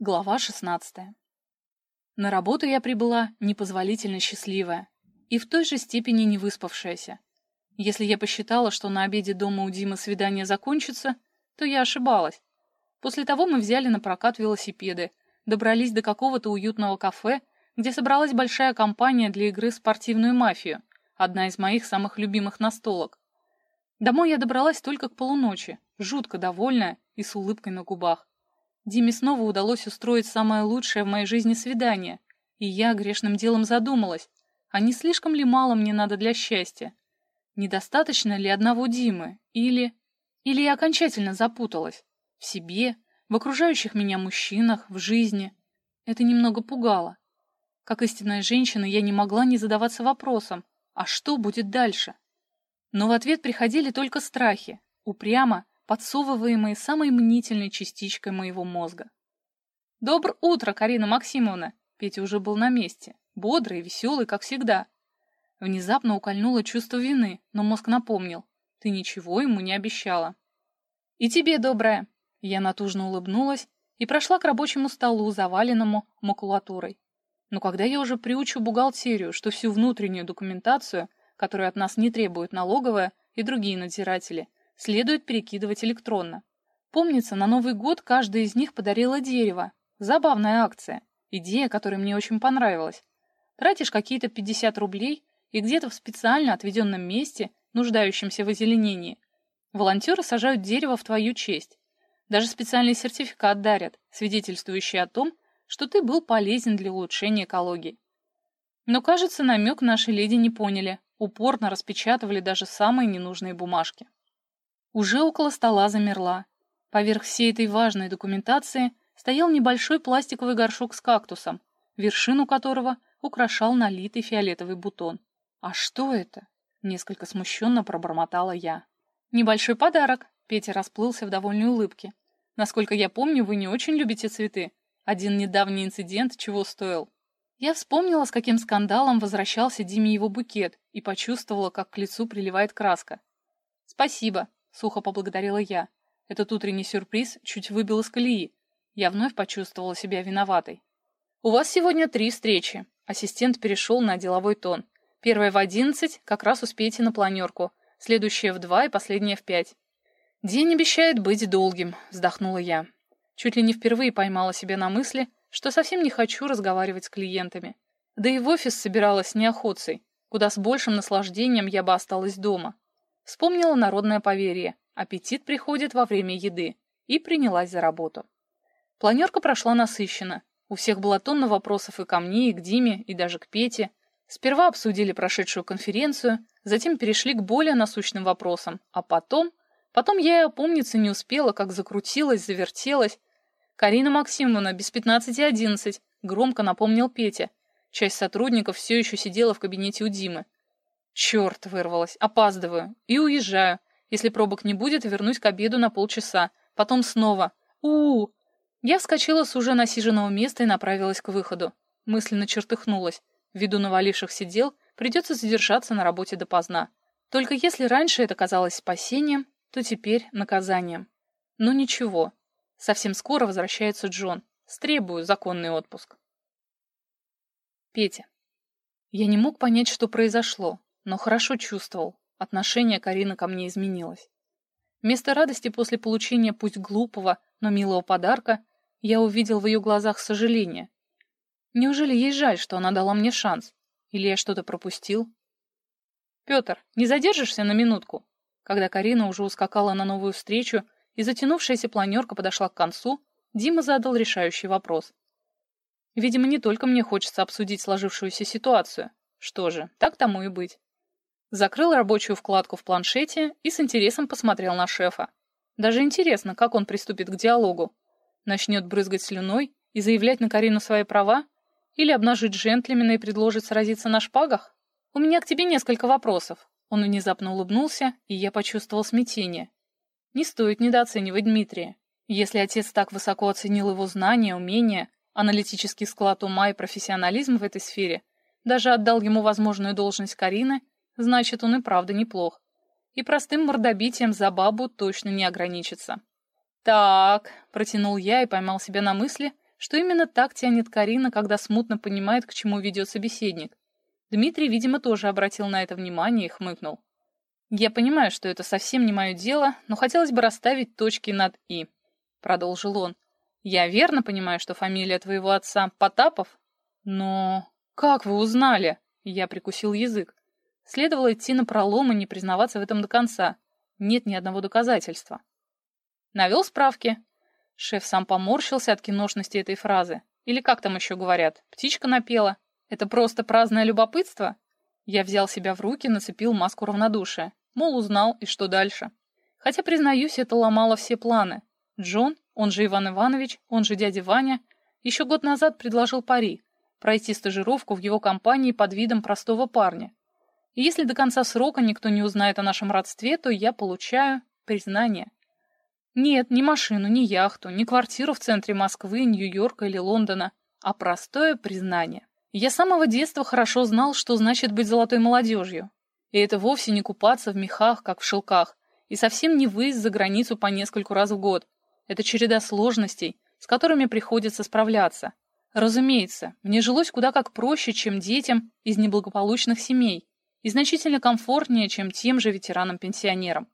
Глава 16. На работу я прибыла непозволительно счастливая и в той же степени не выспавшаяся. Если я посчитала, что на обеде дома у Димы свидание закончится, то я ошибалась. После того мы взяли на прокат велосипеды, добрались до какого-то уютного кафе, где собралась большая компания для игры в спортивную мафию, одна из моих самых любимых настолок. Домой я добралась только к полуночи, жутко довольная и с улыбкой на губах. Диме снова удалось устроить самое лучшее в моей жизни свидание, и я грешным делом задумалась, а не слишком ли мало мне надо для счастья? Недостаточно ли одного Димы? Или... Или я окончательно запуталась? В себе, в окружающих меня мужчинах, в жизни. Это немного пугало. Как истинная женщина, я не могла не задаваться вопросом, а что будет дальше? Но в ответ приходили только страхи, упрямо подсовываемые самой мнительной частичкой моего мозга. «Доброе утро, Карина Максимовна!» Петя уже был на месте, бодрый веселый, как всегда. Внезапно укольнуло чувство вины, но мозг напомнил. Ты ничего ему не обещала. «И тебе доброе!» Я натужно улыбнулась и прошла к рабочему столу, заваленному макулатурой. Но когда я уже приучу бухгалтерию, что всю внутреннюю документацию, которую от нас не требует налоговая и другие надзиратели, следует перекидывать электронно. Помнится, на Новый год каждая из них подарила дерево. Забавная акция. Идея, которая мне очень понравилась. Тратишь какие-то 50 рублей и где-то в специально отведенном месте, нуждающемся в озеленении, волонтеры сажают дерево в твою честь. Даже специальный сертификат дарят, свидетельствующий о том, что ты был полезен для улучшения экологии. Но, кажется, намек наши леди не поняли, упорно распечатывали даже самые ненужные бумажки. Уже около стола замерла. Поверх всей этой важной документации стоял небольшой пластиковый горшок с кактусом, вершину которого украшал налитый фиолетовый бутон. «А что это?» — несколько смущенно пробормотала я. «Небольшой подарок», — Петя расплылся в довольной улыбке. «Насколько я помню, вы не очень любите цветы. Один недавний инцидент чего стоил?» Я вспомнила, с каким скандалом возвращался Диме его букет, и почувствовала, как к лицу приливает краска. «Спасибо», сухо поблагодарила я. Этот утренний сюрприз чуть выбил из колеи. Я вновь почувствовала себя виноватой. «У вас сегодня три встречи». Ассистент перешел на деловой тон. Первая в одиннадцать, как раз успеете на планерку. Следующая в два и последняя в пять. «День обещает быть долгим», — вздохнула я. Чуть ли не впервые поймала себя на мысли, что совсем не хочу разговаривать с клиентами. Да и в офис собиралась неохотцей, куда с большим наслаждением я бы осталась дома. Вспомнила народное поверье «аппетит приходит во время еды» и принялась за работу. Планерка прошла насыщенно. У всех было тонна вопросов и ко мне, и к Диме, и даже к Пете. Сперва обсудили прошедшую конференцию, затем перешли к более насущным вопросам, а потом... Потом я и опомниться не успела, как закрутилась, завертелась. «Карина Максимовна, без пятнадцати одиннадцать», — громко напомнил Петя. Часть сотрудников все еще сидела в кабинете у Димы. Черт, вырвалась. Опаздываю. И уезжаю. Если пробок не будет, вернусь к обеду на полчаса. Потом снова. у у, Я вскочила с уже насиженного места и направилась к выходу. Мысленно чертыхнулась. Ввиду навалившихся дел придется задержаться на работе допоздна. Только если раньше это казалось спасением, то теперь наказанием. Но ничего. Совсем скоро возвращается Джон. Стребую законный отпуск. Петя. Я не мог понять, что произошло но хорошо чувствовал, отношение Карины ко мне изменилось. Вместо радости после получения пусть глупого, но милого подарка, я увидел в ее глазах сожаление. Неужели ей жаль, что она дала мне шанс? Или я что-то пропустил? «Петр, не задержишься на минутку?» Когда Карина уже ускакала на новую встречу и затянувшаяся планерка подошла к концу, Дима задал решающий вопрос. Видимо, не только мне хочется обсудить сложившуюся ситуацию. Что же, так тому и быть. Закрыл рабочую вкладку в планшете и с интересом посмотрел на шефа. Даже интересно, как он приступит к диалогу. Начнет брызгать слюной и заявлять на Карину свои права? Или обнажить джентльмена и предложит сразиться на шпагах? У меня к тебе несколько вопросов. Он внезапно улыбнулся, и я почувствовал смятение. Не стоит недооценивать Дмитрия. Если отец так высоко оценил его знания, умения, аналитический склад ума и профессионализм в этой сфере, даже отдал ему возможную должность Карины, Значит, он и правда неплох. И простым мордобитием за бабу точно не ограничится. «Так», — протянул я и поймал себя на мысли, что именно так тянет Карина, когда смутно понимает, к чему ведет собеседник. Дмитрий, видимо, тоже обратил на это внимание и хмыкнул. «Я понимаю, что это совсем не мое дело, но хотелось бы расставить точки над «и», — продолжил он. «Я верно понимаю, что фамилия твоего отца Потапов? Но как вы узнали?» Я прикусил язык. Следовало идти на пролом и не признаваться в этом до конца. Нет ни одного доказательства. Навел справки. Шеф сам поморщился от киношности этой фразы. Или как там еще говорят, птичка напела. Это просто праздное любопытство? Я взял себя в руки, нацепил маску равнодушия. Мол, узнал, и что дальше? Хотя, признаюсь, это ломало все планы. Джон, он же Иван Иванович, он же дядя Ваня, еще год назад предложил пари — пройти стажировку в его компании под видом простого парня. Если до конца срока никто не узнает о нашем родстве, то я получаю признание. Нет, ни машину, ни яхту, ни квартиру в центре Москвы, Нью-Йорка или Лондона, а простое признание. Я с самого детства хорошо знал, что значит быть золотой молодежью. И это вовсе не купаться в мехах, как в шелках, и совсем не выезд за границу по нескольку раз в год. Это череда сложностей, с которыми приходится справляться. Разумеется, мне жилось куда как проще, чем детям из неблагополучных семей, и значительно комфортнее, чем тем же ветеранам-пенсионерам.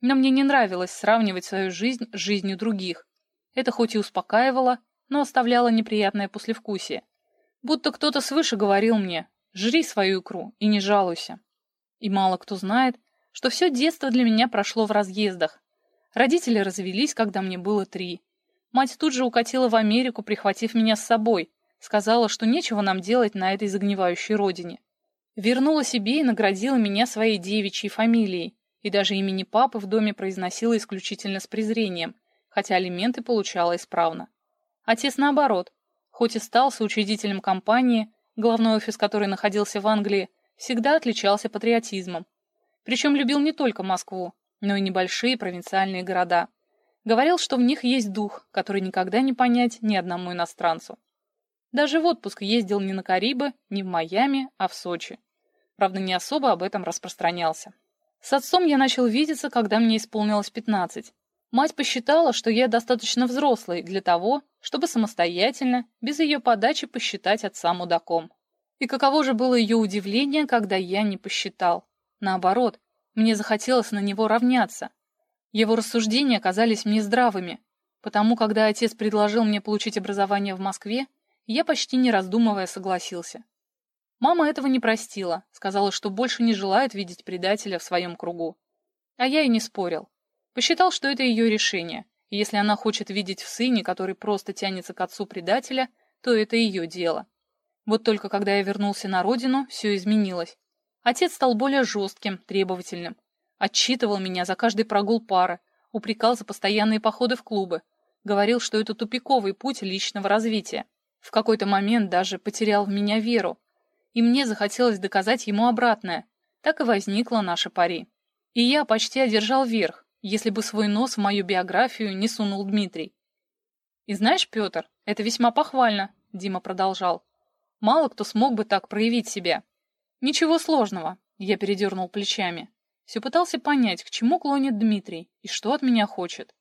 Но мне не нравилось сравнивать свою жизнь с жизнью других. Это хоть и успокаивало, но оставляло неприятное послевкусие. Будто кто-то свыше говорил мне «жри свою икру и не жалуйся». И мало кто знает, что все детство для меня прошло в разъездах. Родители развелись, когда мне было три. Мать тут же укатила в Америку, прихватив меня с собой. Сказала, что нечего нам делать на этой загнивающей родине. Вернула себе и наградила меня своей девичьей фамилией. И даже имени папы в доме произносила исключительно с презрением, хотя алименты получала исправно. Отец наоборот, хоть и стал соучредителем компании, главной офис которой находился в Англии, всегда отличался патриотизмом. Причем любил не только Москву, но и небольшие провинциальные города. Говорил, что в них есть дух, который никогда не понять ни одному иностранцу. Даже в отпуск ездил не на Карибы, не в Майами, а в Сочи. Правда, не особо об этом распространялся. С отцом я начал видеться, когда мне исполнилось 15. Мать посчитала, что я достаточно взрослый для того, чтобы самостоятельно, без ее подачи, посчитать отца мудаком. И каково же было ее удивление, когда я не посчитал. Наоборот, мне захотелось на него равняться. Его рассуждения казались мне здравыми, потому когда отец предложил мне получить образование в Москве, я почти не раздумывая согласился. Мама этого не простила, сказала, что больше не желает видеть предателя в своем кругу. А я и не спорил. Посчитал, что это ее решение, и если она хочет видеть в сыне, который просто тянется к отцу предателя, то это ее дело. Вот только когда я вернулся на родину, все изменилось. Отец стал более жестким, требовательным. Отчитывал меня за каждый прогул пары, упрекал за постоянные походы в клубы, говорил, что это тупиковый путь личного развития. В какой-то момент даже потерял в меня веру, и мне захотелось доказать ему обратное. Так и возникла наша пари. И я почти одержал верх, если бы свой нос в мою биографию не сунул Дмитрий. «И знаешь, Петр, это весьма похвально», — Дима продолжал. «Мало кто смог бы так проявить себя». «Ничего сложного», — я передернул плечами. Все пытался понять, к чему клонит Дмитрий и что от меня хочет.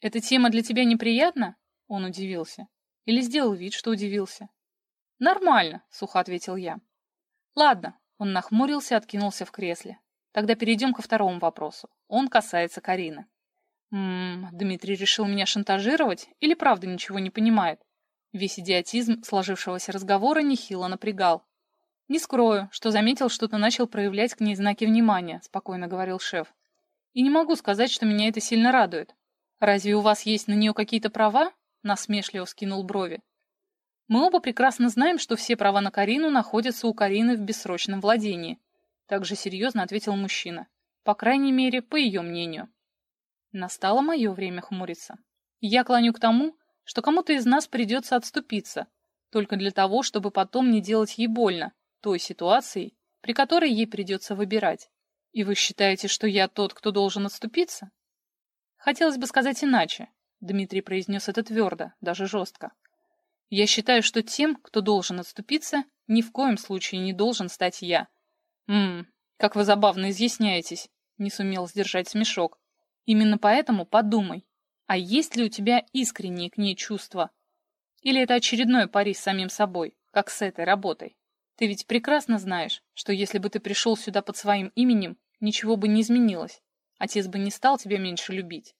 «Эта тема для тебя неприятна?» — он удивился. Или сделал вид, что удивился. «Нормально», — сухо ответил я. «Ладно», — он нахмурился и откинулся в кресле. Тогда перейдем ко второму вопросу. Он касается Карины. Ммм, Дмитрий решил меня шантажировать или правда ничего не понимает? Весь идиотизм сложившегося разговора нехило напрягал. «Не скрою, что заметил, что ты начал проявлять к ней знаки внимания», — спокойно говорил шеф. «И не могу сказать, что меня это сильно радует. Разве у вас есть на нее какие-то права?» — насмешливо скинул брови. «Мы оба прекрасно знаем, что все права на Карину находятся у Карины в бессрочном владении», также серьезно ответил мужчина. По крайней мере, по ее мнению. Настало мое время хмуриться. Я клоню к тому, что кому-то из нас придется отступиться, только для того, чтобы потом не делать ей больно, той ситуацией, при которой ей придется выбирать. И вы считаете, что я тот, кто должен отступиться? Хотелось бы сказать иначе. Дмитрий произнес это твердо, даже жестко. Я считаю, что тем, кто должен отступиться, ни в коем случае не должен стать я, «Ммм, как вы забавно изъясняетесь», — не сумел сдержать смешок. «Именно поэтому подумай, а есть ли у тебя искренние к ней чувства? Или это очередной пари с самим собой, как с этой работой? Ты ведь прекрасно знаешь, что если бы ты пришел сюда под своим именем, ничего бы не изменилось. Отец бы не стал тебя меньше любить.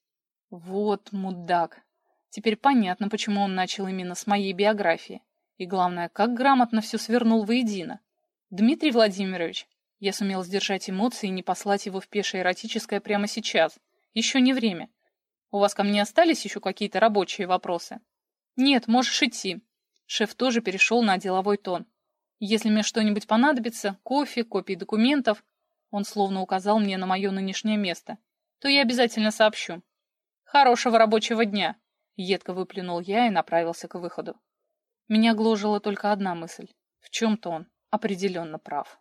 Вот мудак. Теперь понятно, почему он начал именно с моей биографии. И главное, как грамотно все свернул воедино. Дмитрий Владимирович, я сумел сдержать эмоции и не послать его в пешее эротическое прямо сейчас. Еще не время. У вас ко мне остались еще какие-то рабочие вопросы? Нет, можешь идти. Шеф тоже перешел на деловой тон. Если мне что-нибудь понадобится, кофе, копии документов, он словно указал мне на мое нынешнее место, то я обязательно сообщу. Хорошего рабочего дня! Едко выплюнул я и направился к выходу. Меня гложила только одна мысль. В чем-то он определенно прав.